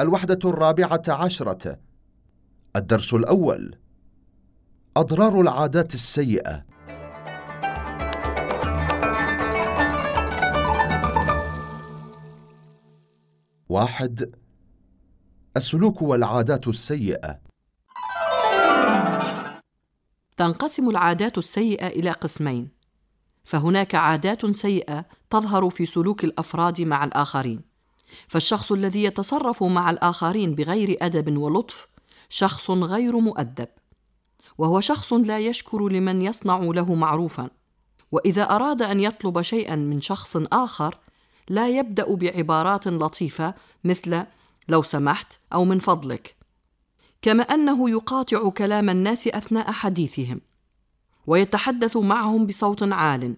الوحدة الرابعة عشرة. الدرس الأول. أضرار العادات السيئة. واحد. السلوك والعادات السيئة. تنقسم العادات السيئة إلى قسمين، فهناك عادات سيئة تظهر في سلوك الأفراد مع الآخرين، فالشخص الذي يتصرف مع الآخرين بغير أدب ولطف شخص غير مؤدب، وهو شخص لا يشكر لمن يصنع له معروفا، وإذا أراد أن يطلب شيئا من شخص آخر لا يبدأ بعبارات لطيفة مثل لو سمحت أو من فضلك، كما أنه يقاطع كلام الناس أثناء حديثهم ويتحدث معهم بصوت عال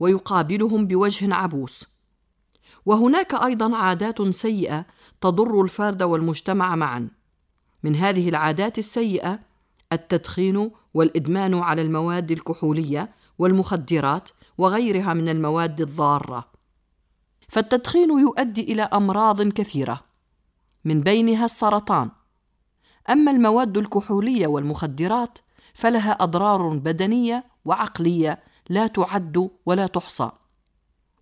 ويقابلهم بوجه عبوس. وهناك أيضا عادات سيئة تضر الفرد والمجتمع معا. من هذه العادات السيئة التدخين والإدمان على المواد الكحولية والمخدرات وغيرها من المواد الضارة. فالتدخين يؤدي إلى أمراض كثيرة. من بينها السرطان. أما المواد الكحولية والمخدرات فلها أضرار بدنية وعقلية لا تعد ولا تحصى.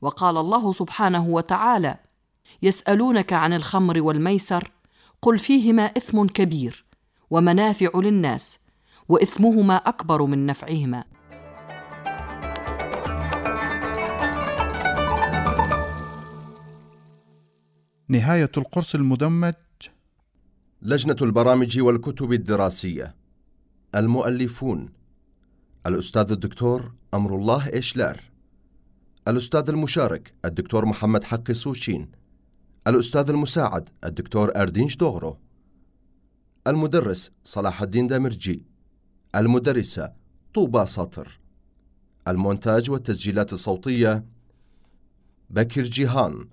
وقال الله سبحانه وتعالى يسألونك عن الخمر والميسر قل فيهما إثم كبير ومنافع للناس وإثمهما أكبر من نفعهما. نهاية القرص المدمج. لجنة البرامج والكتب الدراسية. المؤلفون الأستاذ الدكتور أمر الله إيشلار الأستاذ المشارك الدكتور محمد حقي سوشين الأستاذ المساعد الدكتور أردين شدوغرو المدرس صلاح الدين دامرجي. المدرسة طوبى سطر. المونتاج والتسجيلات الصوتية بكر جيهان.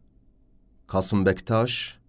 قاسم بكتاش